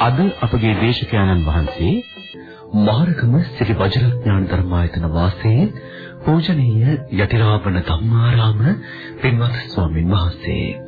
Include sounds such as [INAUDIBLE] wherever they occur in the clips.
අද අපගේ දේශකයන්න් වහන්සේ මහරගම ශ්‍රී වජිරඥාන ධර්මායතන වාසී පූජනීය යතිරාවණ ධම්මාරාම පින්වත් ස්වාමින් වහන්සේ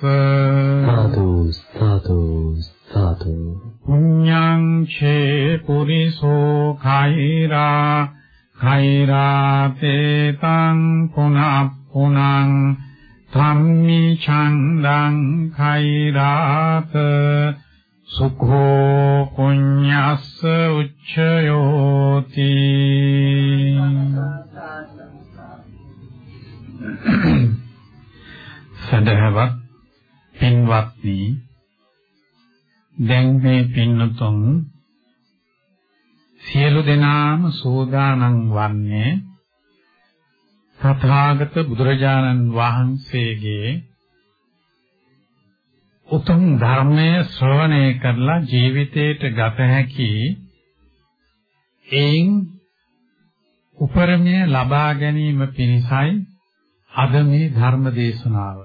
සාදු සාදු සාදු. පුඤ්ඤං ඡේ පුරිසෝ khairaa khairaa තේ තං පුනප් පුනං ධම්මි ඡන්දං khairat සුඛෝ පුඤ්ඤස්ස සෝදානම් වන්නේ තථාගත බුදුරජාණන් වහන්සේගේ උතුම් ධර්මය ශ්‍රවණය කරලා ජීවිතයට ගත හැකි එයින් උපරමය ලබා ගැනීම පිණිසයි අද මේ ධර්ම දේශනාව.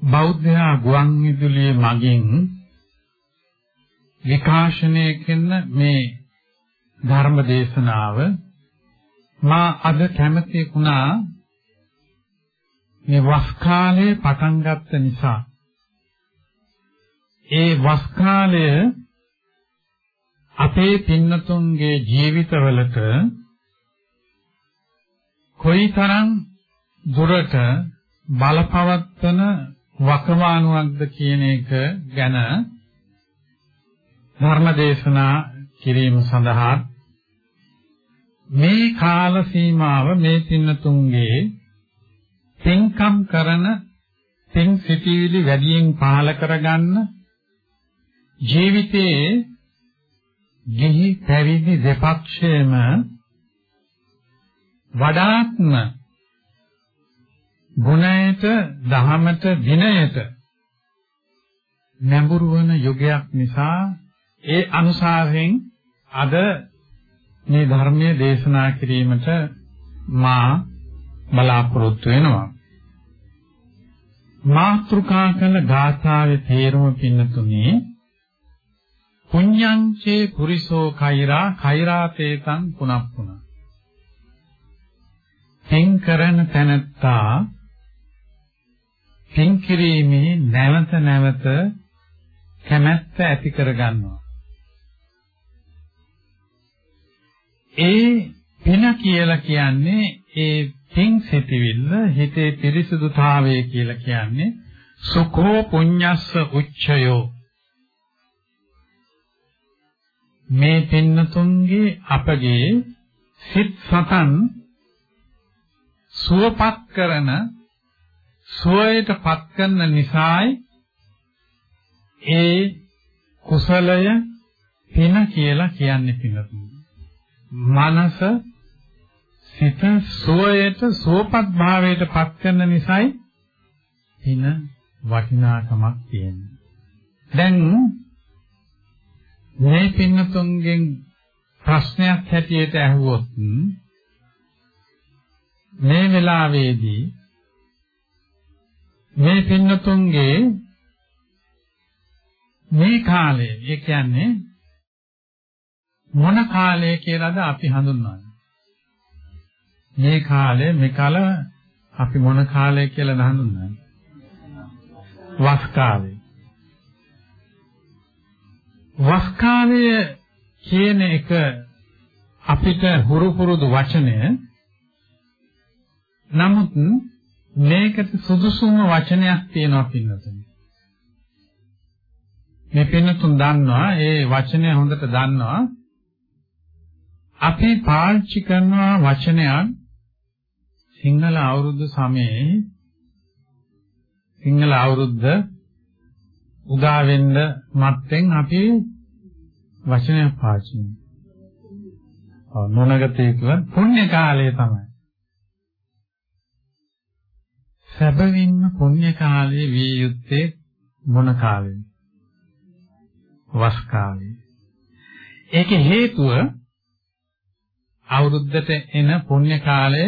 බෞද්ධ ගුවන් විදුලියේ මගින් විකාශනය කරන මේ ධර්ම දේශනාව මා අද කැමති වුණා මේ වස් කාලේ පටන් ගත්ත නිසා. ඒ වස් කාලය අපේ පින්නතුන්ගේ ජීවිතවලට කොයිතරම් දුරට බලපවත්වන වකවානුවක්ද කියන එක ගැන ධර්ම දේශනා කිරීම සඳහා මේ කාල සීමාව මේ පින්නතුන්ගේ පින්කම් කරන පින් සිටිවිලි වැඩියෙන් පහල කරගන්න ජීවිතයේ ගිහි පැවිදි දෙපක්ෂයේම වඩාත්ම ගුණයට දහමට විනයට නැඹුරු වන යුගයක් නිසා ඒ අනුසාරයෙන් අද මේ ධර්මයේ දේශනා කිරීමට මා බලාපොරොත්තු වෙනවා. මාත්‍රුකා කළ ගාථාවේ තේරුම පින්නතුනේ පුඤ්ඤංචේ පුරිසෝ කෛරා කෛරාතේතං පුනප්පුන. පින් කරන තැනැත්තා පින් කිරීමේ නැවත නැවත කැමැත්ත ඇති කර ගන්නවා. ඒ පින කියලා කියන්නේ ඒ පින් සිටිවිල්ල හිතේ පිරිසුදුතාවය කියලා කියන්නේ සුඛෝ පුඤ්ඤස්ස උච්චයෝ. මේ පින්නතුන්ගේ අපගේ සිත් සතන් සුවපත් කරන සුවයටපත් කරන නිසායි ඒ කුසලය පින කියලා කියන්නේ පින්නතුන් මනස සිත සෝයට සෝපත් භාවයට පත් කරන නිසායි හින වටිනාකමක් තියෙන්නේ. දැන් මේ පින්නතුන්ගෙන් ප්‍රශ්නයක් හැටියට ඇහුවොත් මේ වෙලාවේදී මේ පින්නතුන්ගේ මේ කාලේ ඒ කියන්නේ මොන කාලය කියලාද අපි හඳුන්වන්නේ? මේ කාලය මෙකල අපි මොන කාලය කියලා හඳුන්වන්නේ? වස් කාලය. වස් කාලය කියන එක අපිට හුරු පුරුදු වචනය. නමුත් මේකට සුදුසුම වචනයක් තියෙනවා පින්නතුනි. මේ පින්නතුන් දන්නවා ඒ වචනය හොඳට දන්නවා. අපි පාවිච්චි කරන වචනයක් සිංහල අවුරුදු සමයේ සිංහල අවුරුද්ද උදා වෙන්න මත්තෙන් අපි වචනයක් පාවිච්චි කරනවා. නොනගතේ කියවත් පුණ්‍ය කාලය තමයි. සැබවින්ම පුණ්‍ය කාලයේ විය යුත්තේ මොන කාලෙද? වස් කාලේ. ඒකේ හේතුව අවුරුද්දට එන පුණ්‍ය කාලය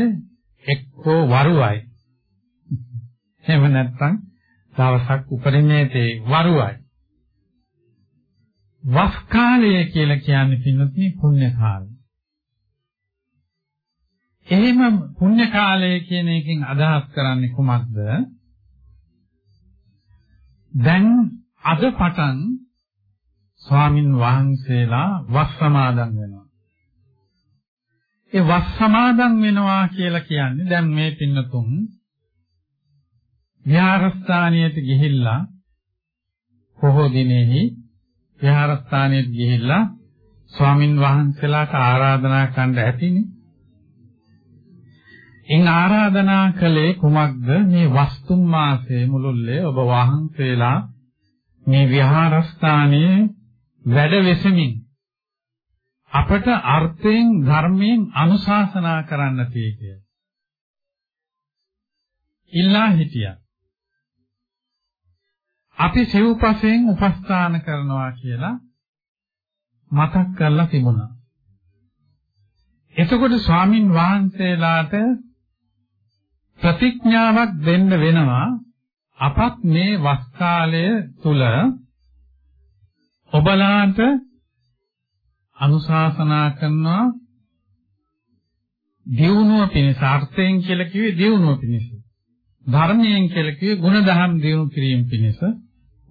එක්කෝ වරුවයි. එහෙම නැත්නම් දවසක් උපරිමයේ වරුවයි. වස් කාලය කියලා කියන්නේ පින්නත්නි පුණ්‍ය කාලය. එහෙම පුණ්‍ය කාලය කියන එකෙන් අදහස් කරන්නේ කුමක්ද? දැන් අද පටන් ස්වාමින් වහන්සේලා වස් සමාදන් වෙනවා. ඒ වස් සමාදන් වෙනවා කියලා කියන්නේ දැන් මේ පින්නතුන් විහාරස්ථානියට ගිහිල්ලා පොහොය දිනෙහි විහාරස්ථානයට ගිහිල්ලා ස්වාමින් වහන්සේලාට ආරාධනා කරන්න ඇතිනේ. එන් ආරාධනා කළේ කුමක්ද මේ වස්තුම් මාසයේ මුළුල්ලේ ඔබ වහන්සේලා මේ විහාරස්ථානයේ වැඩ වෙසමින් අපට අර්ථයෙන් ධර්මයෙන් අනුශාසනා කරන්න තියෙන්නේ. ඉල්ලා හිටියා. අපි සිව්පසෙන් උපස්ථාන කරනවා කියලා මතක් කරලා තිබුණා. එතකොට ස්වාමින් වහන්සේලාට ප්‍රතිඥාවක් දෙන්න වෙනවා අපත් මේ වස් කාලය තුල ඔබලාට අනුශාසනා කරනවා දියුණුව පිණිස අර්ථයෙන් කියලා කිව්වේ දියුණුව පිණිස. ධර්මයෙන් කියලා කිව්වේ ගුණධම් දියුණු කිරීම පිණිස.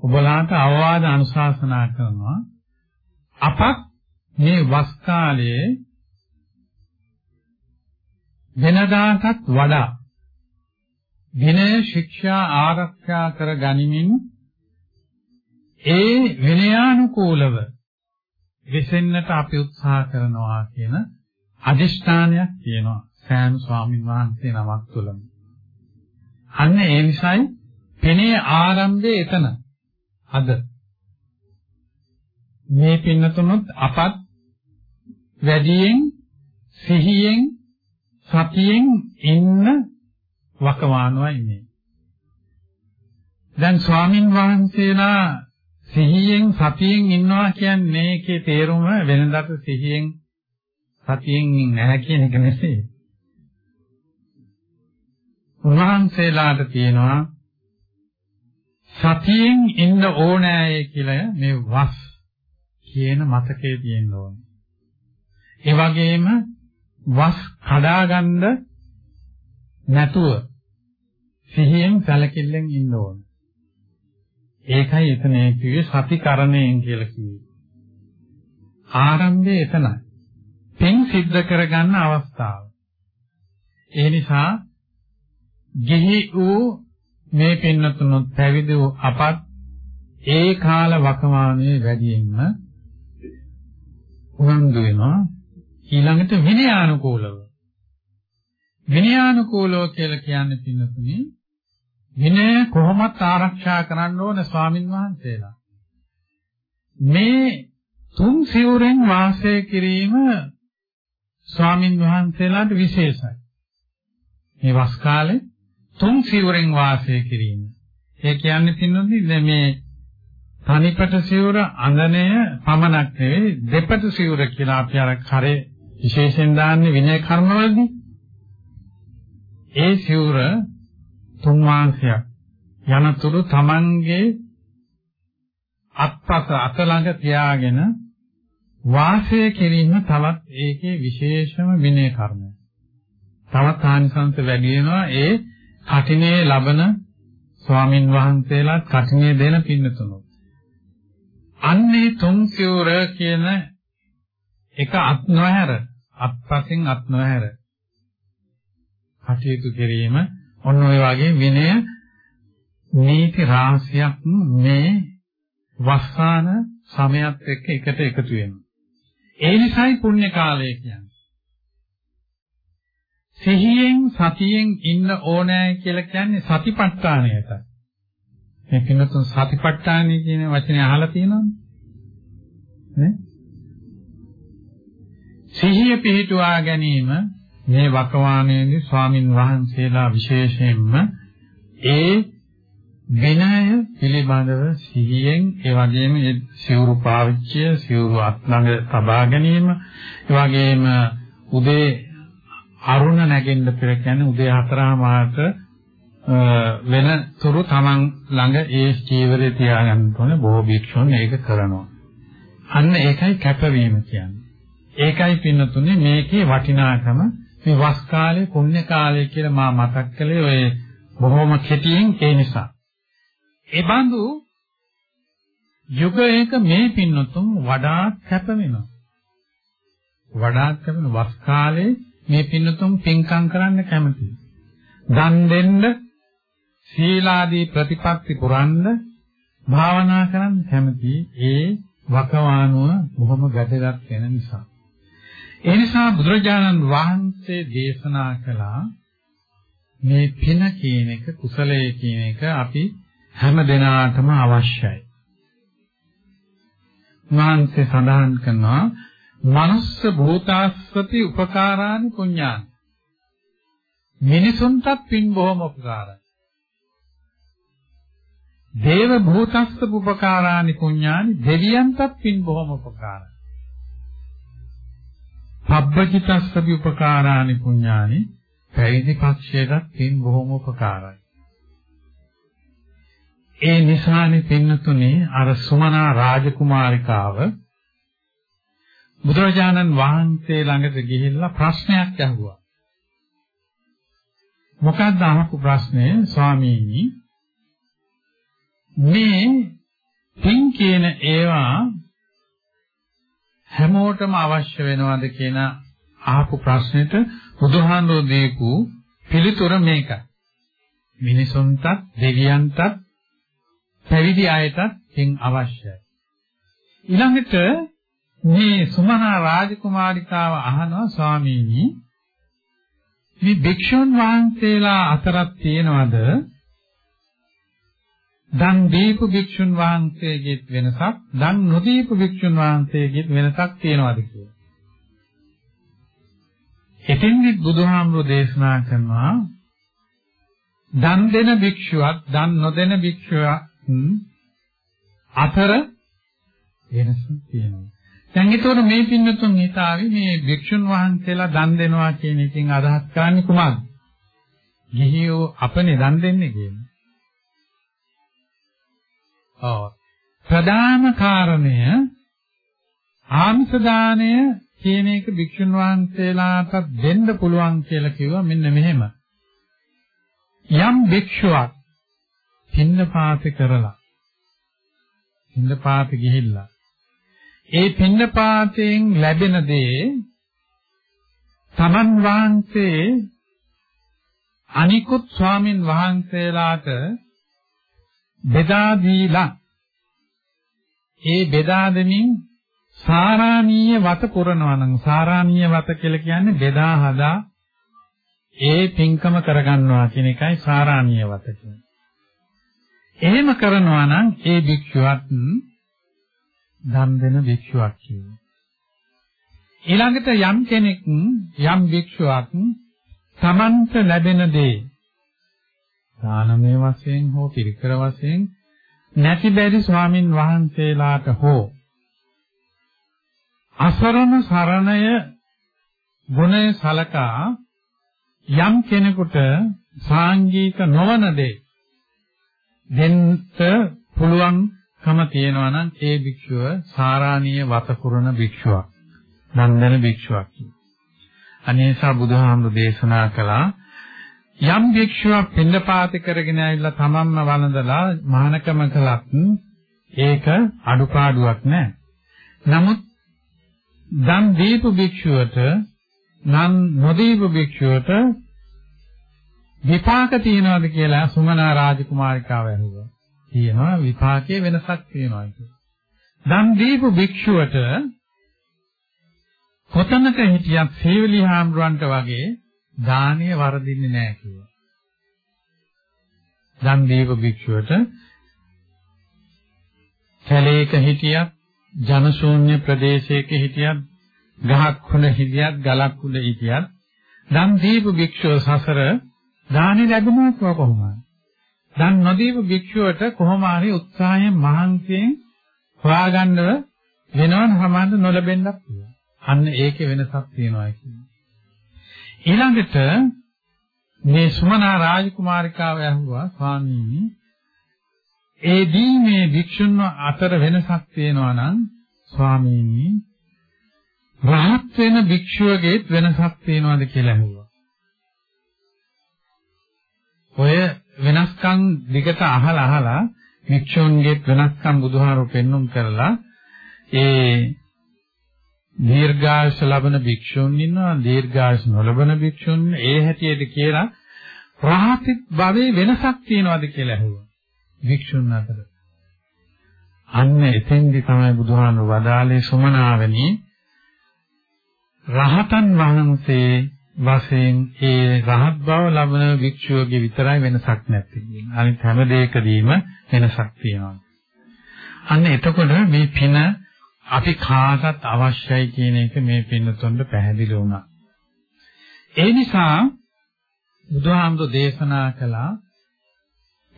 ඔබලාට අවවාද අනුශාසනා කරනවා. අපත් මේ වස් කාලයේ වෙනදාටත් වඩා විනය ශික්ෂා ආරක්ෂා කර ගනිමින් ඒ විනයානුකූලව විසෙන්නට අපි උත්සාහ කරනවා කියන අදිෂ්ඨානයක් තියෙනවා සෑම ස්වාමීන් වහන්සේ නමක් තුළම. අන්න ඒ නිසායි පෙනේ ආරම්භයේ එතන. අද මේ පින්නතුනොත් අපත් වැඩියෙන් සිහියෙන් සතියෙන් ඉන්න වකවානුවා ඉන්නේ. දැන් ස්වාමින් වහන්සේලා සිහියෙන් සතියෙන් ඉන්නවා කියන්නේ ඒකේ තේරුම වෙනදාට සිහියෙන් සතියෙන් නැහැ කියන එක නෙවෙයි. උන්වහන්සේලාට තියෙනවා සතියෙන් ඉන්න ඕනෑය කියලා මේ වස් කියන මතකයේ තියෙන්න ඕනේ. ඒ වගේම වස් කඩාගන්න නැතුව සිහියෙන් සැලකිල්ලෙන් ඉන්න ඕනේ. ඒකයි එතන කිව්වේ සතිකරණයෙන් කියලා කිව්වේ. ආරම්භය එතනයි. පින් සිද්ධ කරගන්න අවස්ථාව. ඒ නිසා ගිහි වූ මේ පින්නතුණුත් පැවිදි වූ අපත් ඒ කාල වකවානුවේ වැඩියෙන්ම උනන්දු වෙනවා ඊළඟට විනයානුකූලව විනයානුකූලව කියලා කියන්නේ පින්නතුනේ විනය කොහොමත් ආරක්ෂා කරන්න ඕන ස්වාමින් වහන්සේලා. මේ තුන් සිවුරෙන් වාසය කිරීම ස්වාමින් වහන්සේලාට විශේෂයි. මේ වස් කාලේ තුන් සිවුරෙන් වාසය කිරීම. ඒ කියන්නේ පින්නොත් මේ තනිපට සිවුර අඟනය පමණක් නෙවෙයි දෙපට සිවුර කියලා අපි අර කරේ විශේෂයෙන් දාන්නේ විනය කර්මවලදී. ඒ සිවුර තුන් මාංශයක් යනතුරු තමන්ගේ අත්පස අත ළඟ තියාගෙන වාසය කිරීම තවත් ඒකේ විශේෂම විනය කර්මය. තවත් ආනිසංස වැඩි වෙනවා ඒ කටිනේ ලබන ස්වාමින් වහන්සේලාත් කටිනේ දෙන පින්නතුණු. අන්නේ තුන් සිවුර කියන එක අත් නොහැර අත්පසින් අත් නොහැර කටයුතු කිරීම ඔන්න ඔය වගේ විනය නීති රාශියක් මේ වස්සාන සමයත් එක්ක එකට එකතු වෙනවා. ඒ නිසායි පුණ්‍ය කාලය කියන්නේ. සිහියෙන් සතියෙන් ඉන්න ඕනෑ කියලා කියන්නේ සතිපට්ඨානයට. මේ පින්නතුන් සතිපට්ඨානය කියන වචනේ අහලා තියෙනවද? නේ? සිහිය පිහිටුවා ගැනීම මේ වකවානයේදී ස්වාමින් වහන්සේලා විශේෂයෙන්ම ඒ විනය පිළිබඳව සිහියෙන් ඒ වගේම සිවුරු පාවිච්චිය සිවුරු අත්ළඟ තබා ගැනීම ඒ වගේම උදේ අරුණ නැගෙන්න පෙර කියන්නේ උදේ හතරමාරට වෙන තුරු Taman ළඟ ඒ චීවරය තියාගන්න ඕනේ බොහෝ භික්ෂුන් ඒක කරනවා. අන්න ඒකයි කැපවීම කියන්නේ. ඒකයි පින්නතුනේ මේකේ වටිනාකම මේ වස් කාලේ පුණ්‍ය කාලය කියලා මා මතක් කළේ ඔය බොහොම කෙටියෙන් ඒ නිසා. ඒ බඳු යුගයක මේ පින්නතුන් වඩාත් කැප වෙනවා. වඩාත් කැපෙන වස් කාලේ මේ පින්නතුන් පින්කම් කරන්න කැමතියි. දන් දෙන්න, සීලාදී ප්‍රතිපත්ති පුරන්න, භාවනා කරන්න කැමතියි. ඒ වකවානුව බොහොම වැදගත් වෙන නිසා. ඒ නිසා බුදුරජාණන් වහන්සේ දේශනා කළා මේ පින කියන එක කුසලයේ කියන එක අපි හැම දිනාටම අවශ්‍යයි. වහන්සේ සඳහන් කරනවා මනුස්ස භූතාස්සති උපකාරානි පුඤ්ඤානි. මිනිසුන්ටත් පින් බොහොම උපකාරයි. දේව භූතස්ස උපකාරානි පුඤ්ඤානි දෙවියන්ටත් පින් බොහොම උපකාරයි. පබ්බජිතස්සපි උපකාරානි පුඤ්ඤානි පැවිදි පක්ෂයටත් පින් බොහොම උපකාරයි. ඒ නිසානේ පින්නතුනේ අර සුමනා රාජකුමාරිකාව බුදුරජාණන් වහන්සේ ළඟට ගිහිල්ලා ප්‍රශ්නයක් අහුවා. මොකක්ද අහපු ප්‍රශ්නේ ස්වාමීනි මේ පින් කියන ඒවා හැමෝටම අවශ්‍ය වෙනවද කියන අහපු ප්‍රශ්නෙට බුදුහාමුදුරුවෝ දීපු පිළිතුර මේකයි. මිනිසුන්ටත් දෙවියන්ටත් පැවිදි අයටත් පින් අවශ්‍යයි. ඊළඟට මේ සුමහා රාජකුමාරිකාව අහනවා ස්වාමීනි මේ භික්ෂුන් වහන්සේලා අතරක් තියෙනවද දන් දීපු භික්ෂුන් වහන්සේගෙත් වෙනසක් දන් නොදීපු භික්ෂුන් වහන්සේගෙත් වෙනසක් තියෙනවද කියලා. එතෙන්දි බුදුහාමුදුරෝ දේශනා කරනවා දන් දෙන භික්ෂුවක් දන් නොදෙන භික්ෂුවක් අතර වෙනසක් තියෙනවා. දැන් ඒතකොට මේ පින්නතුන් හිතාවි මේ භික්ෂුන් වහන්සේලා දන් දෙනවා කියන එකෙන් අදහස් කරන්නේ කුමක්ද? ගිහියෝ අපනේ දන් දෙන්නේ කියන්නේ. ඔව්. ප්‍රධාන කාරණය ආමිෂ දාණය කියන එක භික්ෂුන් වහන්සේලාට දෙන්න පුළුවන් කියලා කිව්වා මෙන්න මෙහෙම. යම් භික්ෂුවක් පින්නපාත කරලා පින්නපාත ගිහිල්ලා ඒ පින්නපාතයෙන් ලැබෙන දේ තමන් වහන්සේ අනිකුත් ස්වාමින් වහන්සේලාට බෙදා දීලා ඒ බෙදා දෙමින් සාරාණීය වත පුරනවා නම් සාරාණීය වත කියලා කියන්නේ බෙදා හදා ඒ පින්කම කරගන්නවා කියන එකයි සාරාණීය වත කියන්නේ. එහෙම කරනවා නම් ඒ භික්ෂුවත් දන් දෙන භික්ෂුවක් කියනවා. ඊළඟට යම් කෙනෙක් යම් භික්ෂුවක් තමන්ට ලැබෙන දේ දානමය වශයෙන් හෝ පිරිකර වශයෙන් නැති බැරි ස්වාමින් වහන්සේලාට හෝ අසරණ සරණය ගුණය සලකා යම් කෙනෙකුට සාංගික නොවන දේ දෙන්න පුළුවන්කම තියෙනවා නම් ඒ භික්ෂුව සාරාණීය වතකුරන භික්ෂුවක් නන්දන භික්ෂුවක්. අනේසා බුදුහාමුදුරේ දේශනා කළා යම් භික්ෂුවක් පින්නපාත කරගෙන ඇවිල්ලා තමන්ම වළඳලා මහානකම කළත් ඒක අඩුපාඩුවක් නෑ. නමුත් දන් දීපු භික්ෂුවට නම් නොදීපු භික්ෂුවට විපාක තියනවාද කියලා සුමනා රාජකුමාරිකාව ඇහුවා. කියනවා විපාකයේ වෙනසක් තියෙනවා කියලා. දන් දීපු භික්ෂුවට කොතනක හිටියත් සේවලි හාමුදුරන්ට වගේ දානීය වරදින්නේ නැහැ කිව්වා. දන් දීපු භික්ෂුවට කැලේක හිටියත් ජනශූන්‍ය ප්‍රදේශයක හිටියත් ගහක් උඩ හිටියත් ගලක් උඩ හිටියත් දන් දීපු භික්ෂුව සසර දානි ලැබුණා කොහොමද? දන් නොදීපු භික්ෂුවට කොහොම හරි උත්සාහයෙන් මහන්සියෙන් හොයාගන්නව වෙනවන සමාන නොලැබෙන්නත් පුළුවන්. අන්න ඒකේ වෙනසක් තියෙනවා කියන්නේ. ඊළඟට මේ සුමනා රාජකුමාරිකාව ඇහුවා ස්වාමීනි ඒ දීමේ භික්ෂුන් අතර වෙනසක් තියෙනවා නම් ස්වාමීනි රහත් වෙන භික්ෂුවගේත් වෙනසක් තියෙනවද කියලා ඇහුවා. ඔය වෙනස්කම් දිගට අහලා අහලා භික්ෂුන්ගේ වෙනස්කම් බුදුහාරු පෙන්눔 කරලා ඒ දීර්ඝායස ලබන භික්ෂුන් ඉන්නවා දීර්ඝායස නොලබන භික්ෂුන් ඒ හැටියට කියලා රාහතිත් භවයේ වෙනසක් තියනවාද කියලා ඇහුවා භික්ෂුන් අතර අන්න එතෙන්දි තමයි බුදුහාමුදුරු වදාළේ සුමනාවනි රහතන් වහන්සේ වශයෙන් ඒ රහත් බව ලබන භික්ෂුවගේ විතරයි වෙනසක් නැත්තේ කියන. අනිත් හැම දෙයකදීම වෙනසක් තියෙනවා. අන්න එතකොට මේ පින අපි කාටත් අවශ්‍යයි කියන එක මේ පින්නතොන්ට පැහැදිලි වුණා. ඒ නිසා බුදුහාමුදුරෝ දේශනා කළා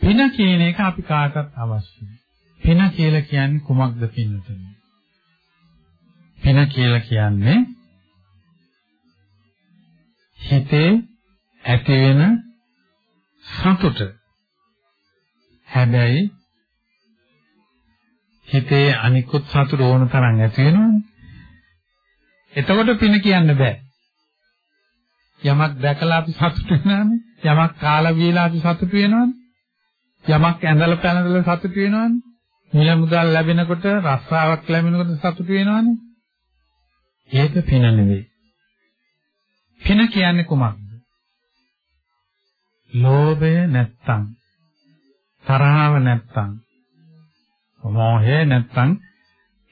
පින කියන එක අපි කාටත් අවශ්‍යයි. පින කියලා කියන්නේ කුමක්ද පින්නතනේ? පින කියලා කියන්නේ හිතේ ඇති වෙන සතුට. හැබැයි හිතේ අනිකුත් සතුට ඕන තරම් ඇති වෙනවනේ. එතකොට පින කියන්න බෑ. යමක් දැකලා අපි සතුට වෙනවානේ. යමක් කාලා බීලා අපි සතුට වෙනවානේ. යමක් ඇඳලා පැනදලා සතුට වෙනවානේ. මිල මුදල් ලැබෙනකොට රස්සාවක් ලැබෙනකොට සතුට වෙනවානේ. ඒක පින නෙවෙයි. පින කියන්නේ කුමක්ද? ලෝභය නැත්තම් තරහව නැත්තම් මොහය නැත්තම්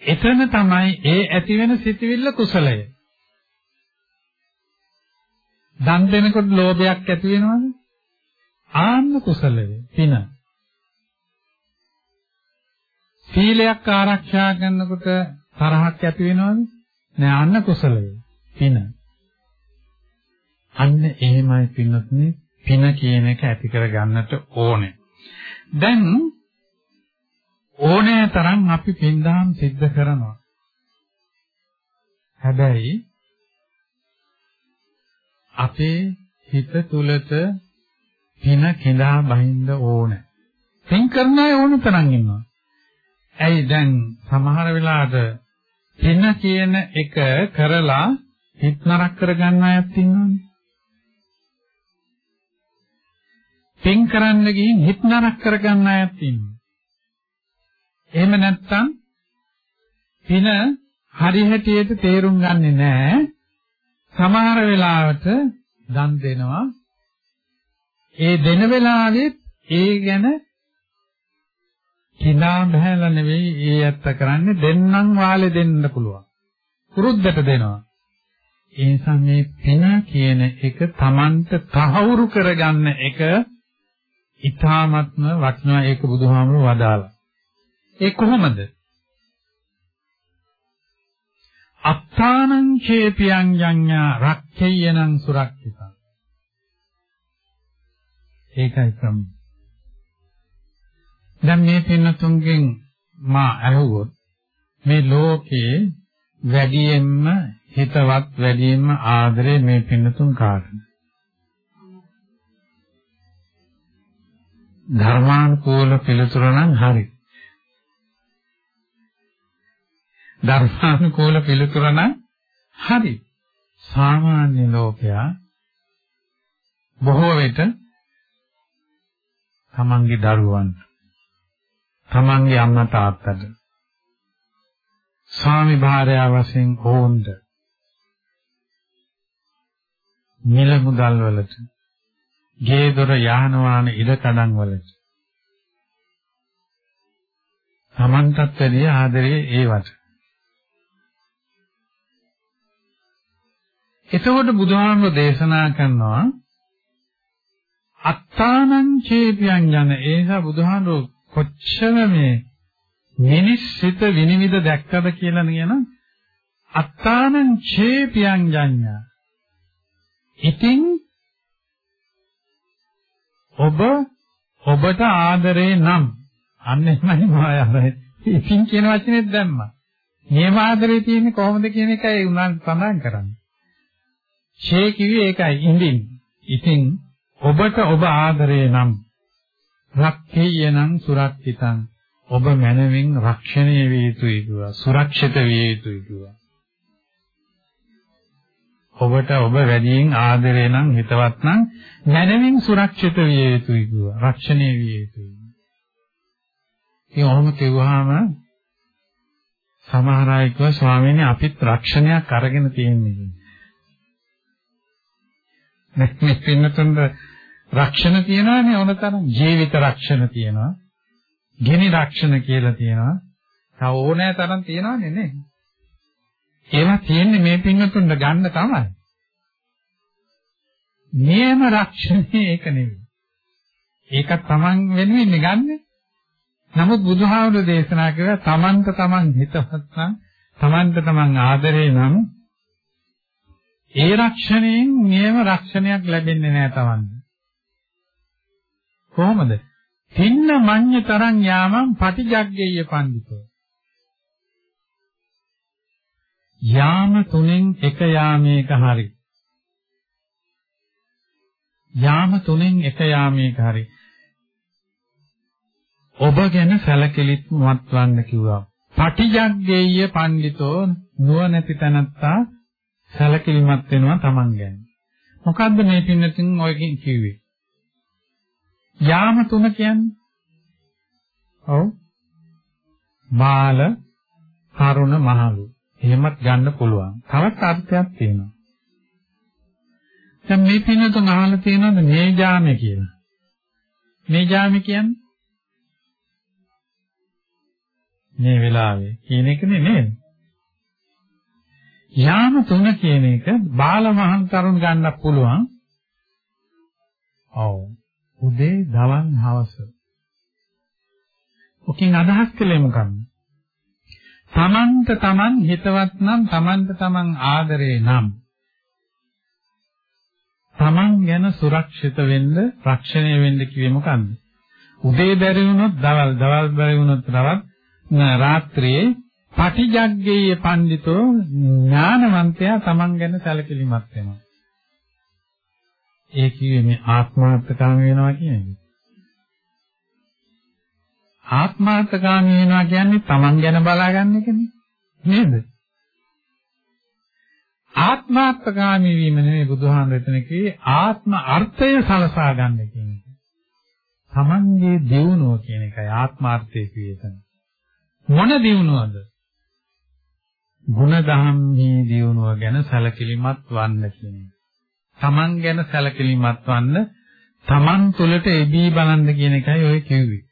එතන තමයි ඒ ඇති වෙන සිතවිල්ල කුසලය. දන් දෙනකොට ලෝභයක් ඇති වෙනවද? ආන්න කුසලය පින. සීලයක් ආරක්ෂා කරනකොට තරහක් ඇති වෙනවද? නෑ අන්න කුසලය පින. අන්න එහෙමයි පින්වත්නි පින කියන එක ඇති කර ගන්නට ඕනේ. දැන් ඕනෑ තරම් අපි පින්දාම් සිද්ධ කරනවා. හැබැයි අපේ හිත තුලට පින කිඳා බහින්න ඕනේ. පින් කරන අය ඕන තරම් ඉන්නවා. ඇයි දැන් සමහර වෙලාවට පින කියන එක කරලා හිත නරක කරගන්න අයත් ඉන්නවනේ. පින් කරන්න ගිහින් හිත නරක කරගන්න අයත් ඉන්නවා. එහෙම නැත්නම් පින හරි හැටියට තේරුම් ගන්නෙ නෑ. සමහර වෙලාවට දන් දෙනවා. ඒ දෙන වෙලාවේ ඒ ගැන කිනා බහැලා නෙවෙයි ඒ ඇත්ත කරන්නේ දෙන්නම් වාලේ දෙන්න පුළුවන්. පුරුද්දට දෙනවා. ඒ නිසා මේ පින කියන එක Tamanට තහවුරු කරගන්න එක ඊ타ත්ම වටිනා ඒක බුදුහාමුදුරුවෝ වදාලා. ඒ කොහොමද? අත්තානං චේපියං යඤ්ඤා රක්ඛේයනං සුරක්ෂිතං. ඒකයි ක්‍රම. දැන් මේ පින්නතුන්ගෙන් මා අහුවොත් මේ ලෝකේ වැඩියෙන්ම හිතවත් වැඩියෙන්ම ආදරේ මේ පින්නතුන් කාටද? ධර්මානුකූල පිළිතුර නම් හරි. ධර්මානුකූල පිළිතුර නම් හරි. සාමාන්‍ය ලෝකයා බොහෝ විට තමන්ගේ දරුවන්ට තමන්ගේ අම්මා තාත්තට ස්වාමි භාර්යාව වශයෙන් ඕන්ද මිල මුදල් වලට ගේ දොර යාන වාහන ඉඩ කඩන් වලට. Tamanටත් වැඩි ආදරේ ඒවට. එතකොට බුදුහාමුදුරෝ දේශනා කරනවා අත්තානං චේපියං යන. ඒස බුදුහාමුදුරෝ කොච්චර මේ මිනිස් සිත විනිවිද දැක්කද කියලා කියන අත්තානං චේපියං යඤ්ඤා ඉතින් ඔබ ඔබට ආදරේ නම් අන්න එහෙමයි මායාවේ ඉතින් කියන වචනේත් දැම්මා. නියම ආදරේ තියෙන්නේ කොහොමද කියන එකයි උනන් සඳහන් කරන්නේ. ෂේ කිව්වේ ඒකයි ඉඳින්. ඉතින් ඔබට ඔබ ආදරේ නම් රක්ඛේයනම් සුරක්ෂිතං ඔබ මනමින් රක්ෂණය විය යුතුයි කිව්වා සුරක්ෂිත විය යුතුයි කිව්වා. ඔබට ඔබ වැඩියෙන් ආදරේ නම් හිතවත් නම් මනමින් සුරක්ෂිත විය යුතුයි කිව්වා රක්ෂණය විය යුතුයි. ඉතින් ඔහොම කිව්වහම සමහර අය කිව්වා ස්වාමීනි අපිත් රක්ෂණයක් අරගෙන තියෙන්නේ. මේ පින්නතුන්ට රක්ෂණ තියනවානේ ඕනතරම් ජීවිත රක්ෂණ තියනවා. ගෙනි රක්ෂණ කියලා තියනවා. තව ඕනෑ තරම් තියනවානේ නේ. ඒවා තියෙන්නේ මේ පින්නතුන්ට ගන්න තමයි. නියම රක්ෂණේ ඒක නෙවෙයි. ඒක තමන් වෙනුවෙන් ගන්න. නමුත් බුදුහාමුදුරේ දේශනා කළා තමන්ට තමන් හිතවත් නම් තමන්ට තමන් ආදරේ නම් ඒ රක්ෂණයෙන් නියම රක්ෂණයක් ලැබෙන්නේ නැහැ තවන්න. කොහොමද? තින්න මඤ්ඤ තරං යාමං පටිජග්ගේය පඬිතෝ. යාම තුනෙන් එක යාමයක හරි. යාම තුනෙන් එක යාමයක හරි. ඔබ ගැන සැලකිලිත් මත්වන්න කිව්වා. පටිජග්ගේය පඬිතෝ නුවණැති තනත්තා සැලකිලිමත් වෙනවා Taman ගැන. මොකද්ද මේ පින්නකින් ඔයකින් කිව්වේ? යාම තුන කියන්නේ? ඔව්. බාල, තරුණ, මහලු. එහෙමත් ගන්න පුළුවන්. තවත් අර්ථයක් තියෙනවා. දැන් මේ පින්නතුන් අහලා තියෙනවද මේ ජාමේ කියලා? මේ ජාමේ කියන්නේ මේ වෙලාවේ කියන එක නෙමෙයි. යාම තුන කියන එක බාල මහන් තරුණ ගන්න පුළුවන්. ඔව්. උදේ දවල් හවස. ඔකින් අදහස් කළේ මොකක්ද? තමන්ට තමන් හිතවත් නම් තමන්ට තමන් ආදරේ නම් තමන් ගැන සුරක්ෂිත වෙන්න රක්ෂණය වෙන්න කිව්වේ මොකන්ද? උදේ බැරි වුණොත් දවල් දවල් බැරි වුණොත් රාත් රාත්‍රියේ පටිජග්ගේය පඬිතෝ ඥානවන්තයා Taman ගැන සැලකිලිමත් වෙනවා. ඒ කිව්වේ මේ ආත්මාර්ථකාමී වෙනවා කියන්නේ. ආත්මාර්ථකාමී වෙනවා කියන්නේ Taman ගැන බලාගන්න එකනේ. නේද? ආත්මාර්ථකාමී වීම නෙවෙයි බුදුහාම රැතන කිව්වේ ආත්ම අර්ථය සලසා ගන්න කියන එක. Tamanගේ දියුණුව කියන එකයි ආත්මාර්ථය කියතන. මොන දියුණුවද? ಗುಣධම්මේ දියුණුව ගැන සැලකිලිමත් වන්න කියන්නේ. තමන් ගැන සැලකිලිමත් වන්න තමන් තුළට එබී බලන්න කියන එකයි ඔය කිව්වේ.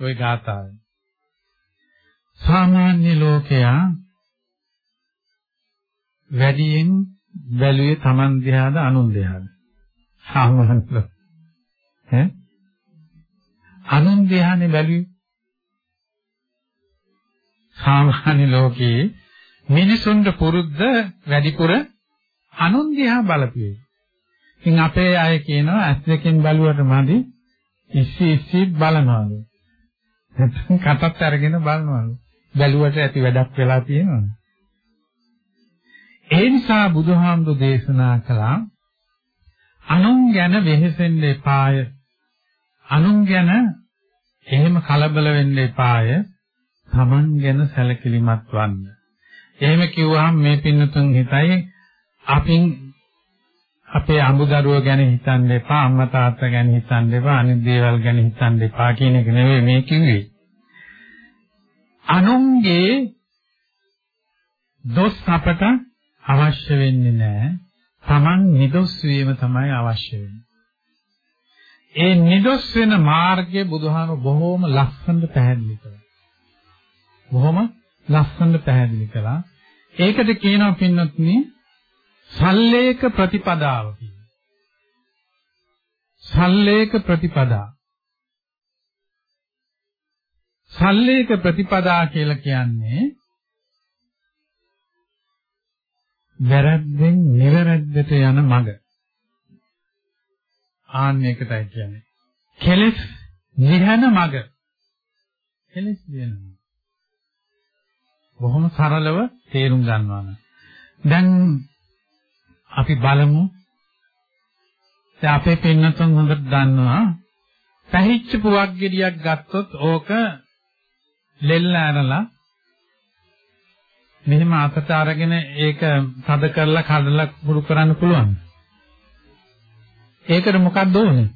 ඔය ගාථාව. සාමාන්‍ය ලෝකයා වැඩියෙන් බැලුවේ තමන් දිහාද අනුන් දිහාද? සාමාන්‍ය ලෝක. ඈ? අනුන් දිහානේ බැලුවේ සාමාන්‍ය ලෝකයේ මිනිසුන්ට පුරුද්ද වැඩිපුර අනුන් දිහා බලපියේ. ඉතින් අපේ අය කියනවා ඇස් දෙකෙන් බැලුවට මදි ඉස්සි ඉස්සි බලනවාලු. නැත්නම් කටත් අරගෙන බලනවාලු. බැලුවට ඇති වැඩක් වෙලා තියෙනවනේ. ඒ නිසා බුදුහාමුදුරු දේශනා කළා අනුන් ගැන වෙහෙසෙන්න එපාය. අනුන් ගැන එහෙම කලබල වෙන්න එපාය. Taman ගැන සැලකිලිමත් වන්න. එහෙම කිව්වහම මේ පින්නතුන් හිතයි අපින් අපේ අමුදරුව ගැන හිතන්න එපා, අම්මා තාත්තා ගැන හිතන්න එපා, අනිත් දේවල් ගැන හිතන්න එපා කියන එක නෙවෙයි මේ කිව්වේ. අනුන්ගේ දොස් අපට අවශ්‍ය වෙන්නේ නැහැ. Taman නිදොස් වීම තමයි අවශ්‍ය වෙන්නේ. ඒ නිදොස් වෙන මාර්ගය බුදුහාම බොහොම ලස්සනට පැහැදිලි කළා. බොහොම ලස්සනට පැහැදිලි කළා. ඒකට කියනවා පින්වත්නි සල්ලේක ප්‍රතිපදාව කියලා. සල්ලේක ප්‍රතිපදා. සල්ලේක ප්‍රතිපදා කියලා කියන්නේ වැරද්දෙන් නිවැරද්දට යන මඟ. ආන්න එකටයි කියන්නේ. කෙලෙස් නිහන මඟ. කෙලෙස් නිහන මඟ. බොහොම සරලව තේරුම් ගන්නවා. දැන් අපි බලමු. දැන් අපේ පින්නතුන් හොඳට දන්නවා. පැහිච්ච පුවක් ගෙඩියක් ගත්තොත් ඕක ලෙල්ල ඇරලා මෙහෙම අතට අරගෙන ඒක තද කරලා කඩලා පුරු කරන්න පුළුවන්. ඒකට මොකක්ද ඕනේ?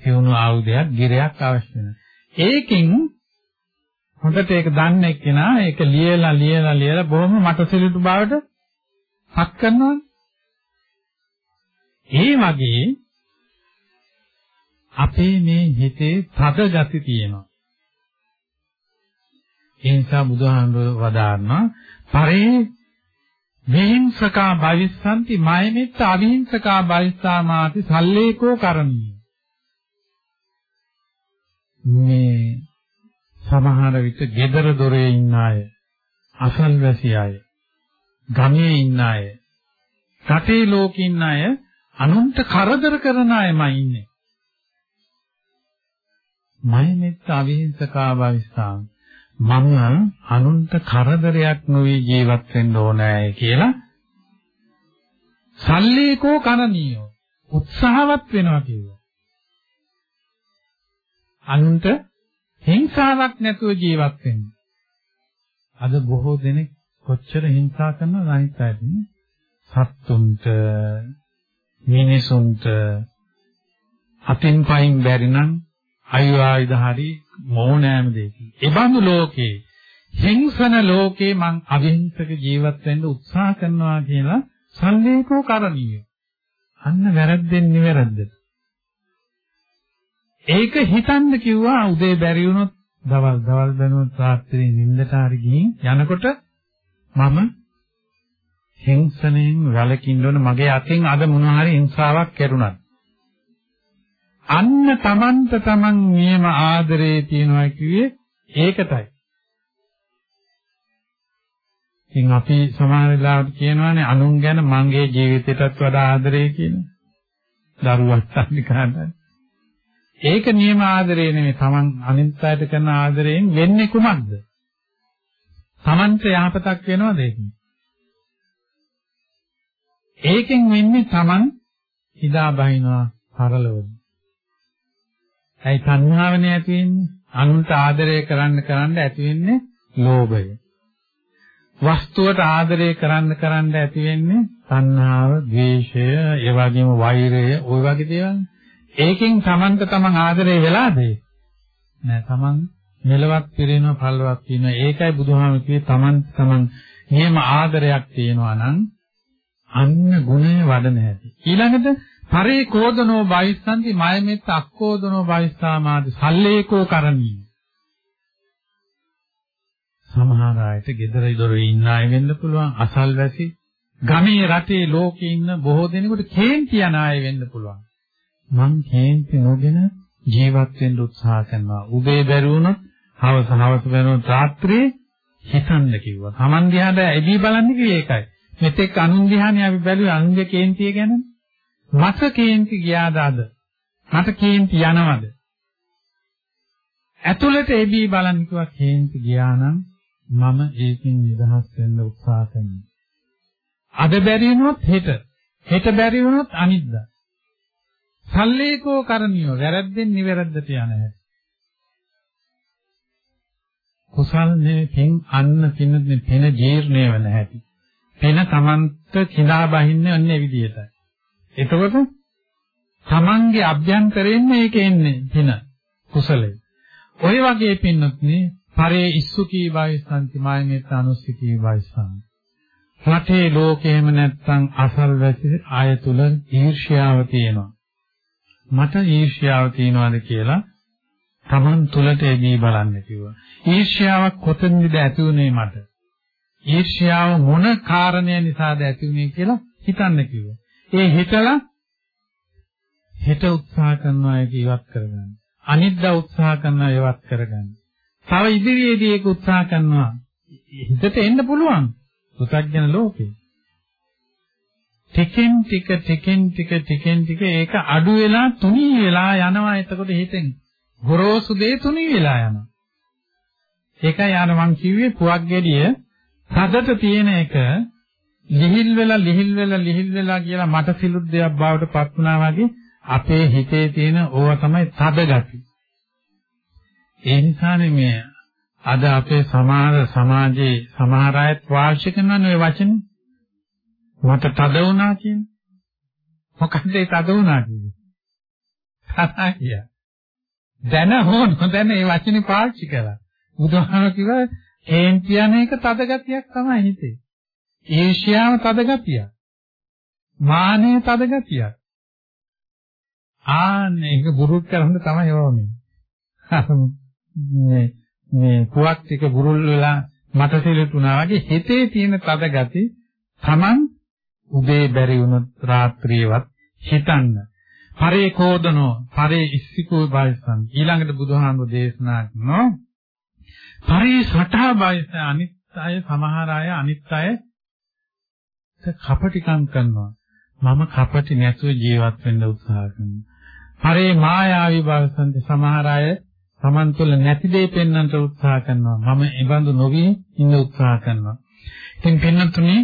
හිවුණු ආයුධයක්, ගිරයක් අවශ්‍ය වෙනවා. ඒකෙන් හොඳට ඒක දන්න එක්කෙනා ඒක ලියලා ලියලා ලියලා බොහොම මටසිලිටු බවට පත් කරනවා. ඒ වගේ අපේ මේ හිතේ තද ගති තියෙනවා. ඒ නිසා බුදුහාමුදුරුවෝ වදාarනවා පරේ විහිංසකා භවිස්සanti මයමෙත්ත අවිහිංසකා භවිස්සාමාති සල්ලේකෝ කරණීය මේ සමහර විට gedara dore ඉන්න අය අසල්වැසි අය ගමේ ඉන්න අය රටේ ලෝකේ ඉන්න අය අනුන්ට කරදර කරන අයමයි ඉන්නේ මයමෙත්ත අවිහිංසකා භවිස්සාමාති මම අනුන්ට කරදරයක් නොවි ජීවත් වෙන්න ඕනෑ කියලා සල්ලේකෝ කනනියෝ උත්සාහවත් වෙනවා කියුවා. අනුන්ට හිංසාවක් නැතුව ජීවත් වෙන්න. අද බොහෝ දෙනෙක් කොච්චර හිංසා කරනවද අනිත් අයට සත්තුන්ට මිනිසුන්ට අතින් පයින් බැරි නම් අයුආයුධ හරි මොනෑම දෙයකින්. ඒ බඳු ලෝකේ හිංසන ලෝකේ මං අවිහිංසක ජීවත් වෙන්න උත්සාහ කරනවා කියලා සංවේකෝ කරණීය. අන්න වැරද්දෙන් නිවැරද්දට. ඒක හිතන්න කිව්වා උදේ බැරි වුණොත් දවල් දවල් බැනුවොත් රාත්‍රී නිින්දට හරි ගිහින් යනකොට මම හිංසනයෙන් වැළකින්න ඕන මගේ අතින් අද මොනවා හරි හිංසාවක් කෙරුණා. අන්න තමන්ට තමන් නියම ආදරේ තියනවා කිව්වේ ඒකටයි. ඉතින් අපි සමහර වෙලාවට කියනවානේ අනුන් ගැන මගේ ජීවිතයටත් වඩා ආදරේ කියලා. දරුවක් අනිකාටයි. ඒක නියම ආදරේ නෙමෙයි. තමන් අනිත් අයට කරන ආදරයෙන් වෙන්නේ කුමක්ද? තමන්ට යහපතක් වෙනවද ඒකෙන්? ඒකෙන් වෙන්නේ තමන් හිතා බහිනවා පරලෝකෙ. ඇයි තණ්හාවනේ ඇති වෙන්නේ? අනුන්ට ආදරය කරන්න කරන්න ඇති වෙන්නේ ලෝභය. වස්තුවට ආදරය කරන්න කරන්න ඇති වෙන්නේ තණ්හාව, ද්වේෂය, ඒ වගේම වෛරය, ওই වගේ දේවල්. ඒකෙන් තමන්ට තමන් ආදරය වෙලාද? නෑ තමන් මෙලවත් පිරිනව පල්ලවත් තියෙන ඒකයි බුදුහාම කිව්වේ තමන් තමන් නියම ආදරයක් තියෙනවා නම් අන්න ගුණය වඩන හැටි. ඊළඟට පරේ කෝදනෝ බයිස්සන්ති මයමෙත් අක්කෝදනෝ බයිස්සාමාද සල්ලේකෝ කරණී සමහර අයට gedara දොර ඉන්න අය වෙන්න පුළුවන් අසල්වැසි ගමේ රටේ ලෝකේ ඉන්න බොහෝ දෙනෙකුට කේන්ති යන අය වෙන්න පුළුවන් මං කේන්ති නොගෙන ජීවත් වෙන්න උත්සාහ කරනවා උදේ බැරුණොත් හවස හවස බැරුණොත් රාත්‍රියේ හිතන්න කිව්වා Taman දිහාට ඇදී බලන්න කිව්වේ ඒකයි මෙතෙක් අනුන් දිහානේ අපි බැලුවේ අනුන්ගේ කේන්තිය ගැන මට කේන්ති ගියාද අද? මට කේන්ති යනවද? ඇතුළට එබී බලන්න කිව්වා කේන්ති ගියා නම් මම ඒකෙන් නිදහස් වෙන්න උත්සාහ කරනවා. අද බැරි වුණොත් හෙට. හෙට බැරි වුණොත් අනිද්දා. සල්ලේකෝ කරණියෝ වැරද්දෙන් නිවැරද්දට යන හැටි. කුසල් නෙපෙන් අන්න පින්නනේ පෙන ජීර්ණය වෙන හැටි. පෙන තමන්ට කිඳා බහින්නේ අන්නේ විදියටයි. එතකොට තමන්ගේ අභ්‍යන්තරයෙන් මේක එන්නේ පින කුසලයි. ඔය වගේ පින්නත් නේ පරේ ඉස්සුකී වයිසන්ති මායමෙත් අනුස්සකී වයිසන්. රටේ ලෝකෙම නැත්තම් අසල්වැසි අය තුල ඊර්ෂ්‍යාව තියෙනවා. මට ඊර්ෂ්‍යාව තියෙනවද කියලා Taman තුලට එදී බලන්න කිව්වා. ඊර්ෂ්‍යාවක් කොතනද ඇති උනේ මට? ඊර්ෂ්‍යාව මොන කාරණය නිසාද ඇති උනේ කියලා හිතන්න කිව්වා. ඒ හිතලා හිත උත්සාහ කරනවා ඒක ඉවත් කරගන්න. අනිද්දා උත්සාහ කරනවා ඉවත් කරගන්න. තව ඉදිරියේදී ඒක උත්සාහ කරනවා. හිතට එන්න පුළුවන්. පුතග්ජන ලෝකේ. ටිකෙන් ටික ටිකෙන් ටික ටිකෙන් ටික ඒක අඩු වෙලා තුනී වෙලා යනවා එතකොට හිතෙන්. ගොරෝසු දේ තුනී වෙලා යනවා. ඒකයි අර මං කිව්වේ පුවක් ගෙඩිය තදට තියෙන එක ලිහිල් වෙලා ලිහිල් වෙලා ලිහිල් වෙලා කියලා මට සිලුත් දෙයක් බවට පත් වුණා වගේ අපේ හිතේ තියෙන ඕවා තමයි තද ගති ඒ නිසානේ මේ අද අපේ සමාජ සමාජයේ සමහර අය වාර්ෂි කරනනේ වචනේ මට තද වුණා කියන්නේ. මොකද්ද ඒ තද වුණා කියන්නේ? තරහිය. දැන හෝ නොදැන ඒ වචනේ පාවිච්චි කළා. බුදුහාම කිව්වා හේන් කියන එක තද ගතියක් තමයි හිතේ. ඊර්ෂ්‍යාව තද ගතියක්. මානය තද ගතියක්. ආන්නේ ඒක බුරුත් කරන්න තමයි ඕනේ. මේ මේ පුවක් ටික බුරුල් වෙලා මට සිලුතුනා වගේ හිතේ තියෙන තද ගති Taman උදේ බැරි වුණොත් රාත්‍රියේවත් හිතන්න. පරේ කෝදනෝ පරේ ඉස්සිකෝ බයිසන් ඊළඟට බුදුහාමුදුරේ දේශනා කරනවා පරේ සටා බයිස. අනිත් අය සමහර අය අනිත් අය කපටිකම් කරනවා. මම කපටි නැතුව ජීවත් වෙන්න උත්සාහ කරනවා. පරේ මායාවී බයිසන් සමහර අය Taman තුල නැති දේ පෙන්වන්නට උත්සාහ කරනවා. මම ඒ බඳු නොවි ඉන්න උත්සාහ කරනවා. ඉතින් පෙන්වතුනේ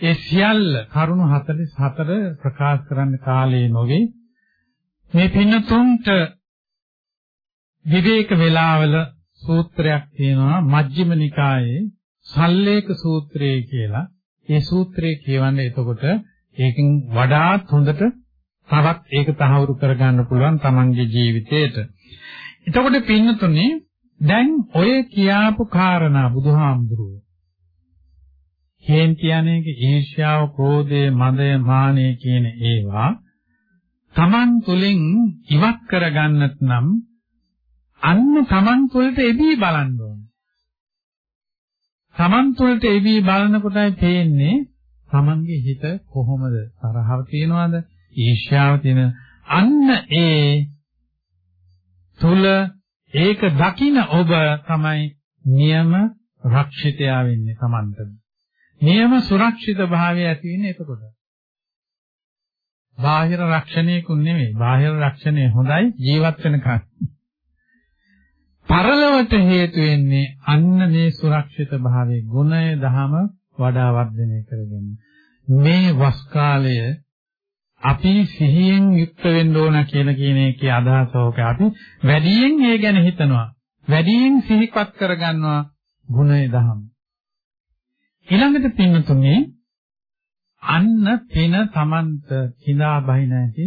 ඒ සියල්ල කරුණු 44 ප්‍රකාශ කරන්න කාලේ නොවේ. මේ පින්නතුන්ට විවේක වේලාවල සූත්‍රයක් තියෙනවා මජ්ක්‍ධිම නිකායේ සල්ලේක සූත්‍රය කියලා. ඒ සූත්‍රය කියවන්නේ එතකොට ඒකෙන් වඩාත් හොඳට තවත් ඒක තහවුරු කරගන්න පුළුවන් තමන්ගේ ජීවිතේට. එතකොට පින්නතුනේ දැන් ඔය කියාපු කාරණා බුදුහාමුදුරුවෝ හේන් කියන්නේ ඊර්ෂ්‍යාව, ක්‍රෝධය, මදය, මානය කියන ඒවා තමන් තුළින් ඉවත් කරගන්නත් නම් අන්න තමන් තුළට එබී බලන්න ඕනේ. තමන් තුළට එබී බලනකොටයි පේන්නේ තමන්ගේ හිත කොහොමද තරහව තියනවද ඊර්ෂ්‍යාව තියෙන අන්න ඒ තුල ඒක දකින ඔබ තමයි නියම රක්ෂිතයා වෙන්නේ තමන්ට. නියම සුරක්ෂිත භාවය ඇති වෙන්නේ එතකොට. බාහිර රක්ෂණයකුන් නෙමෙයි. බාහිර රක්ෂණය හොඳයි ජීවත් වෙනකන්. පරලවට හේතු වෙන්නේ අන්න මේ සුරක්ෂිත භාවයේ ගුණය දහම වඩා වර්ධනය කරගන්න. මේ වස් කාලය අපි සිහියෙන් යුක්ත වෙන්න ඕන කියලා කියන එකේ අදහස ඕක අපි වැඩියෙන් ඒ ගැන හිතනවා. වැඩියෙන් සිහිපත් කරගන්නවා ගුණය දහම. ඊළඟට පින්නතුනේ අන්න පින තමන්ට හිනා බහින ඇති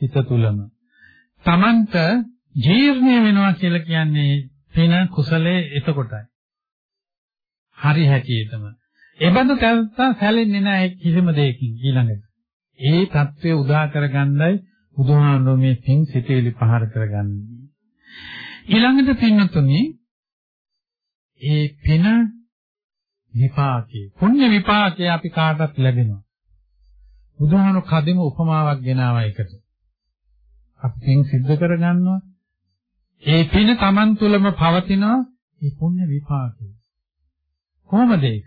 හිත තුලම තමන්ට ජීර්ණය වෙනවා කියලා කියන්නේ පින කුසලයේ එතකොටයි. හරි හැටියටම. ඒ බඳු තත්ත්ව සැලෙන්නේ නැහැ කිසිම දෙයකින් ඊළඟට. ඒ தત્ත්වය උදා කරගන්නයි බුදුහාමුදුරුවෝ මේ පින් සිතේලි පහර කරගන්නේ. ඊළඟට පින්නතුනේ ඒ පින විපාකේ. පුණ්‍ය විපාකේ අපි කාටත් ලැබෙනවා. බුදුහාමුදුරු කදිම උපමාවක් ගෙනාවා එකට අපි පින් සිද්ධ කරගන්නවා. ඒ පින Taman තුලම පවතිනවා ඒ පුණ්‍ය විපාකේ. කොහොමද ඒක?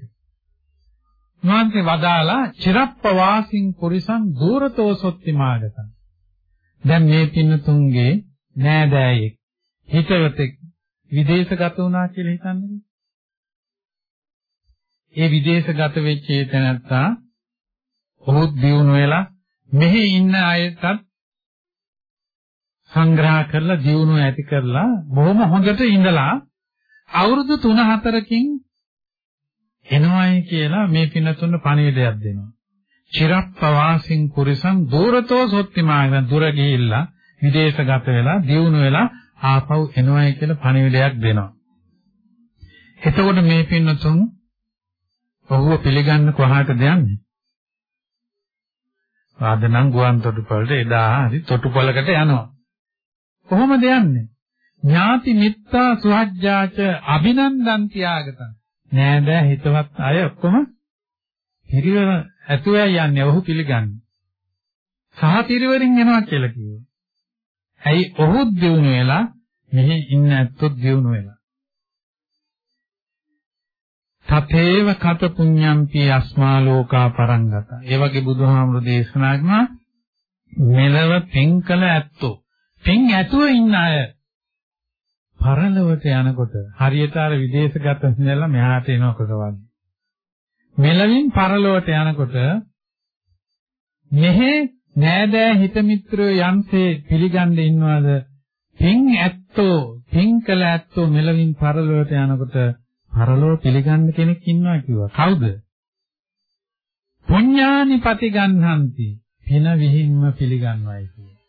මාන්තේ වදාලා චිරප්ප වාසින් පුරිසං දූරතෝ සොත්ති මාගතං. දැන් මේ පින්නතුන්ගේ නෑදෑයෙක් හිතවතෙක් විදේශගත වුණා කියලා හිතන්නේ ඒ විදේශගත වෙච්ච ඒ තැනත්තා ඔහුත් දියුණු වෙලා මෙහි ඉන්න අයටත් සංග්‍රහ කරලා දියුණුව ඇති කරලා බොහොම හොඳට ඉඳලා අවුරුදු 3-4කින් එනවයි කියලා මේ පින්නතුන් පණිවිඩයක් දෙනවා. චිරප්පවාසින් කුරිසං දූරතෝ සොත්තිමායන දුර ගිහිල්ලා විදේශගත වෙලා දියුණු වෙලා ආපහු එනවයි කියලා පණිවිඩයක් දෙනවා. එතකොට මේ පින්නතුන් ඔහුව පිළිගන්න කොහාටද යන්නේ? ආදනම් ගුවන් තොටුපළට එදා හරි තොටුපළකට යනවා. කොහොමද යන්නේ? ඥාති මිත්තා සුහජ්ජාච අභිනන්දන්ති ආගතං. නෑද හිතවත් අය ඔක්කොම පිරිවර ඇතුළේ යන්නේ ඔහු පිළිගන්නේ. සහ පිරිවරින් එනවා කියලා කිව්වා. ඇයි ඔහු දිනු වෙලා මෙහි ඉන්න ඇත්තොත් දිනු වෙලා. තතේව කත පුඤ්ඤම්පි අස්මා ලෝකා පරංගත. ඒ වගේ බුදුහාමුදුරු දේශනා කරනවා මෙලව පින් කළ ඇත්තෝ. පින් ඇතුව ඉන්න අය පරලොවට යනකොට හරියට අර විදේශගත ඉඳලා මෙහාට එනකොට වගේ. මෙලවින් පරලොවට යනකොට මෙහි නෑදෑ හිත මිත්‍රයෝ යම්සේ පිළිගන්න ඉන්නවද පින් ඇත්තෝ පින් කළ ඇත්තෝ මෙලවින් පරලොවට යනකොට පරලෝ පිළිගන්න කෙනෙක් ඉන්නවා කිව්වා. කවුද? පුඤ්ඤානි පතිගන්හන්ති. පින විහිම්ම පිළිගන්නවයි කිව්වා.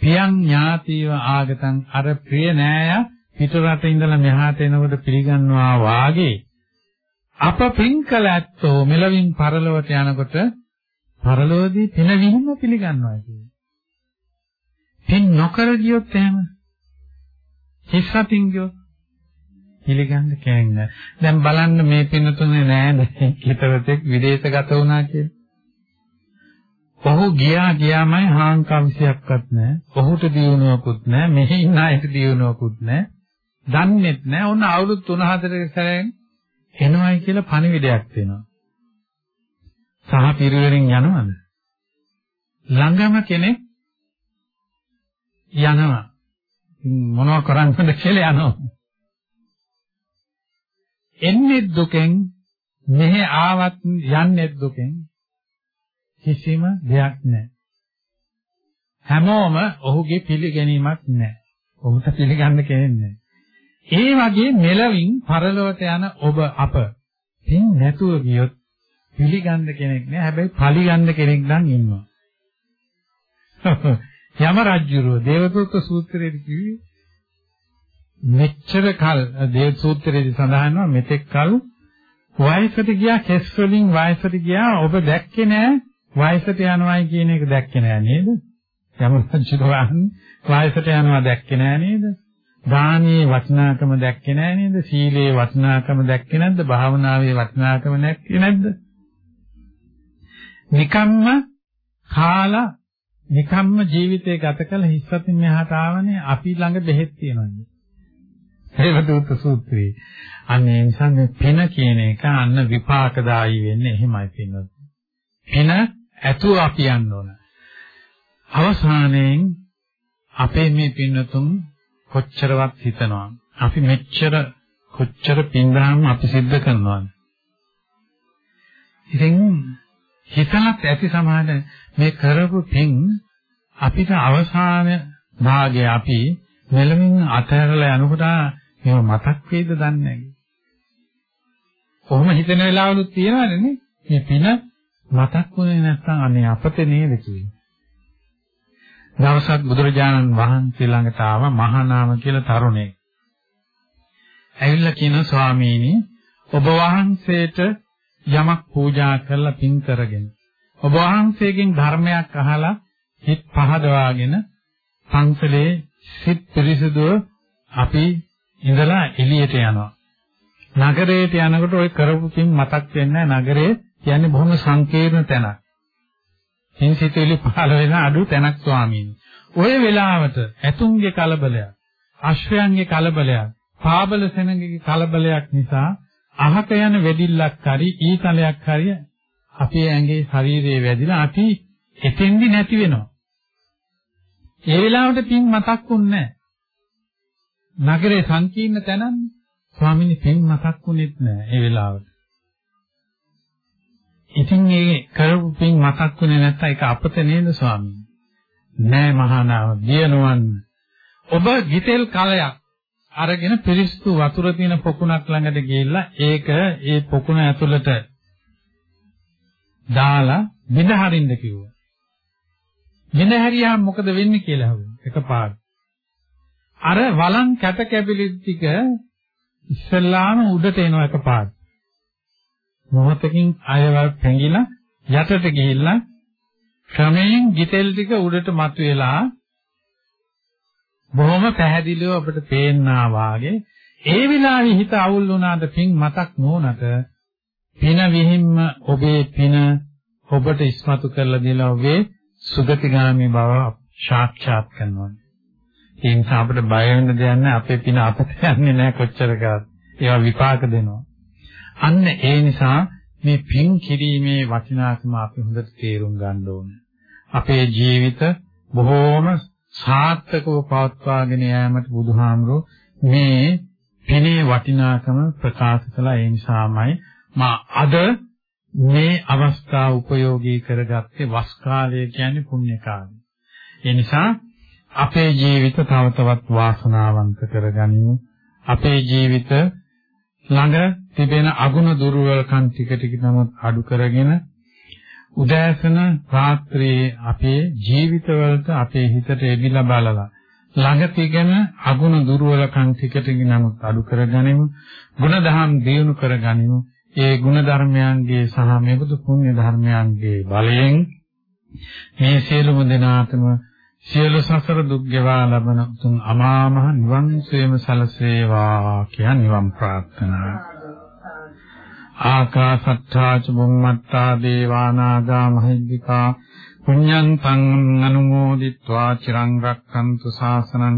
පියං ඥාතිව ආගතං අර ප්‍රිය නෑය පිටරට ඉඳලා මෙහාට එනකොට පිළිගන්නවා වාගේ අප පින්කල ඇත්තෝ මෙලවින් පරලොවට යනකොට පරලෝදී පින විහිම්ම පිළිගන්නවා කියන්නේ. පින් නොකර ගියොත් එහෙම හිස්සතින් ගියොත් පිළිගන්න කෑන්නේ. දැන් බලන්න මේ පින්නතුනේ නෑ නේ හිතවතෙක් විදේශගත වුණා කියලා. ඔහු ගියා ගියාමයි හාංකම්සියක්වත් නෑ. ඔහුට දියුණුවකුත් නෑ. මෙහි ඉන්න අයට දියුණුවකුත් නෑ. දන්නේත් නෑ. ඔන්න අවුරුදු 3-4 සැරෙන් එනවයි කියලා පණිවිඩයක් දෙනවා. සහ පිරිවරින් යනවද? ළඟම කෙනෙක් යනවා. මොනව කරන්නද කියලා යනවා. එන්නේ දුකෙන් මෙහෙ ආවත් යන්නේ දුකෙන් කිසිම දෙයක් නැහැ. හැමෝම ඔහුගේ පිළිගැනීමක් නැහැ. ඔහුට පිළිගන්න කෙනෙක් නැහැ. ඒ වගේ මෙලවින් පරලොවට යන ඔබ අප පින් නැතුව ගියොත් පිළිගන්න කෙනෙක් නැහැ. හැබැයි පරිගන්න කෙනෙක් නම් ඉන්නවා. [LAUGHS] යම රජුරෝ දේවදූත සූත්‍රයේදී කිව්වේ මෙච්චර කල් දේව සූත්‍රයේදී සඳහන් වෙනවා මෙතෙක් කල් වයසට ගියා කෙස් වලින් වයසට ගියා ඔබ දැක්කේ නෑ වයසට යනවායි කියන එක දැක්කේ නෑ නේද? යම රජුරන් වයසට යනවා දැක්කේ නෑ නේද? දානයේ වටිනාකම දැක්කේ නෑ නේද? සීලේ වටිනාකම දැක්කේ නැද්ද? භාවනාවේ වටිනාකම දැක්කේ නැද්ද? නිකම්ම කාලා නිකම්ම ජීවිතේ ගත කළ හිස්සතින් මෙහාට ආවනේ අපි ළඟ බෙහෙත් තියෙනවා. හේවදූත සූත්‍රයේ. අනේ නිසා මේ පින කියන එක අන්න විපාකදායි වෙන්නේ එහෙමයි පින්නත්. පින ඇතුව අපි යන්න ඕන. අවසානයෙන් අපේ මේ පින්නතුන් කොච්චරවත් හිතනවා. අපි මෙච්චර කොච්චර පින්දහම් අපි සිද්ධ කරනවද? ඉතින් හිතලත් ඇති සමාන මේ කරපු පින් අපිට අවසාන භාගය අපි මෙලමින් අතහැරලා යනකොට මේව මතක් වේද දන්නේ නැහැ. කොහොම හිතන වෙලාවලුත් තියෙනවනේ මේ පින මතක් වුණේ නැත්නම් අනේ අපතේ නේද කියන්නේ. දවසක් බුදුරජාණන් වහන්සේ ළඟට ආව මහානාම කියලා තරුණයෙක්. ඇවිල්ලා කියන ස්වාමීනි ඔබ වහන්සේට යමක් පූජා කරලා පින් කරගෙන ඔබ වහන්සේගෙන් ධර්මයක් අහලා හිත පහදවාගෙන පන්සලේ සිත් පිරිසුදුව අපි ඉඳලා එළියට යනවා. නගරයට යනකොට ওই කරපු පින් මතක් වෙන්නේ නගරේ කියන්නේ බොහොම සංකීර්ණ තැනක්. හිංසිතෙලි පහළ වෙන අඩු තැනක් ස්වාමීනි. ওই වෙලාවට ඇතුන්ගේ කලබලයක්, අශ්වයන්ගේ කලබලයක්, පාබල සෙනඟගේ කලබලයක් නිසා අහක යන වෙඩිල්ලක් හරි ඊතලයක් හරි අපේ ඇඟේ ශරීරයේ වැදිලා අපි එතෙන්දි නැති වෙනවා. ඒ වෙලාවට පින් මතක් වුන්නේ නැහැ. නගරේ සංකීර්ණ තැනන්නේ. ස්වාමීනි පින් මතක් වුනේත් නැහැ ඒ වෙලාවට. ඉතින් ඒ කරපු පින් මතක් වුනේ නැත්නම් ඒක අපත නේද ස්වාමීනි? නෑ මහානාව දියනවන්. ඔබ ගිතෙල් කලයක් අරගෙන පිරිස්තු වතුර තියෙන පොකුණක් ළඟට ගිහිල්ලා ඒක ඒ පොකුණ ඇතුළට දාලා බිඳ හරින්න කිව්වා. බිඳ හැරියාම මොකද වෙන්නේ කියලා අහුවා එකපාර. අර වලන් කැට කැබිලි ටික ඉස්සල්ලාම උඩට එනවා එකපාර. මොහොතකින් අයවල් පැංගිලා යටට ගිහිල්ලා ක්‍රමයෙන් ගිතෙල් ටික උඩට මතුවෙලා බොහොම පැහැදිලිව අපිට පේන්නා වාගේ ඒ විලාවේ හිත අවුල් වුණාට පින් මතක් නොනට පින විහිම්ම ඔබේ පින ඔබට ඉස්මතු කරලා දීලා ඔබේ සුගතිගාමී බව සාක්ෂාත් කරනවා. ඒ නිසා අපිට බය වෙන්න දෙයක් නැහැ. අපේ පින අපට යන්නේ නැහැ කොච්චර කරත්. ඒවා විපාක දෙනවා. අන්න ඒ නිසා මේ පින් කිරීමේ වටිනාකම අපි හොඳට තේරුම් ගන්න ඕනේ. අපේ ජීවිත බොහෝම සාර්ථකව පවත්වාගෙන යාමට බුදුහාමුදුරුවෝ මේ පිනේ වටිනාකම ප්‍රකාශ කළා. ඒ නිසාමයි මා අද මේ අවස්ථාව උපයෝගී කරගත්තේ වස් කාලය කියන්නේ පුණ්‍ය කාලය. ඒ නිසා අපේ ජීවිත තව තවත් වාසනාවන්ත කරගනිමු. අපේ ජීවිත ළඟ තිබෙන අගුණ දුර්වලකම් ටික ටික නමුත් අඩු කරගෙන උදෑසන රාත්‍රියේ අපේ ජීවිතවලට අපේ හිතට එබිලා බලලා ළඟ තිගෙන අගුණ දුර්වලකම් ටික ටික නමුත් අඩු කරගනිමු. ගුණධම් දියුණු කරගනිමු. ඒ ගුණ ධර්මයන්ගේ සහ මෙබඳු පුණ්‍ය ධර්මයන්ගේ බලයෙන් මේ සියලුම දෙනාටම සියලු සසර දුක් ගෙවා ලබන උතුම් අමා මහ නිවන් සේම සලසේවා කියන නිවන් ප්‍රාර්ථනා. ආකාසත්තා ච බුම්මත්තා දේවානාගා මහිද්దికා. පුඤ්ඤන්තං අනුමෝදිත්වා චිරං රක්ඛන්තු ශාසනං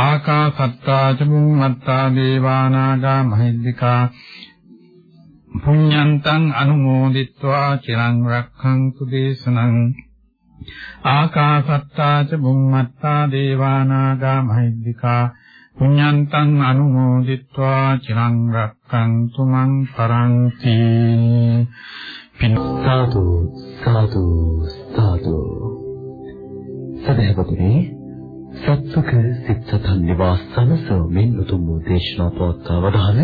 ආකාසත්තා ච බුම්මත්තා දේවානාගා මහිද්దికා. පුඤ්ඤන්තං අනුමෝදිත්වා චිරං රක්ඛන්තු දේශනං. ආකාසත්තා ච බුම්මත්තා දේවානාගා මහිද්దికා පුඤ්ඤන්තං අනුමෝදිත්වා චිරං රක්ඛන්තු මං පරන්ති. පින්සාදු සාදු සාදු. සදහවතුනි සත්සුක සිත්සතන් නිවාසන සෝමින් උතුම් දේශනා පවත්වා වදාළ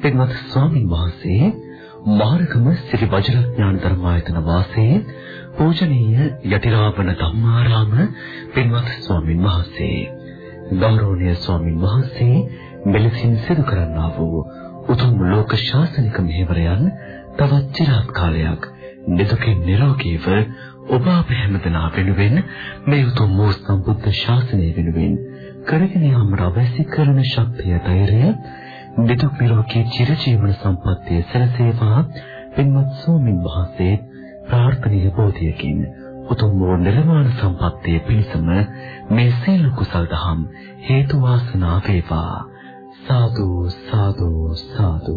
පින්වත් ස්වාමීන් වහන්සේ මාර්ගම සිරි වජිරඥාන ධර්මායතන වාසී පූජනීය යතිරාවන ධම්මාරාම පින්වත් ස්වාමීන් වහන්සේ ගෞරවනීය ස්වාමීන් වහන්සේ මෙලෙසින් සිදු කරන්නා වූ උතුම් ලෝක ශාසනික මෙහෙවරයන් තවත් চিරාත් කාලයක් නිදුකින් නිරෝගීව ඔබ අප හැමදෙනා වෙනුවෙන් මේ උතුම් වූ සම්බුද්ධ ශාසනය වෙනුවෙන් කරගෙන යාමට අවශ්‍ය කරන ශක්තිය ධෛර්යය නිදුක් නිරෝගී චිරජීවන සම්පන්නිය සැලසේවා පින්වත් ස්වාමීන් වහන්සේ ප්‍රාර්ථනීය බෝධියකින් උතුම් වූ නිර්වාණ සම්පත්තිය පිණිසම මේ සීල කුසල් දහම් හේතු වාසනා වේවා. සාදු සාදු සාදු.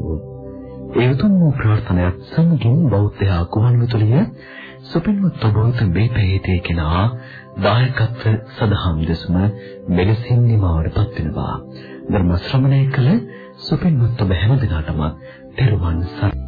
ඒ උතුම් වූ ප්‍රාර්ථනාවත් සමගින් බෞද්ධ කුවන්විතුලිය සුපින්වත් ඔබට මේ පැහැදිලි කෙනා දායකත්ව සදහම් දෙසම මෙලෙසින් නිමාවටපත් වෙනවා. ධර්ම ශ්‍රවණය කළ සුපින්වත් ඔබ හැම දිනකටම තෙරුවන් සරණයි.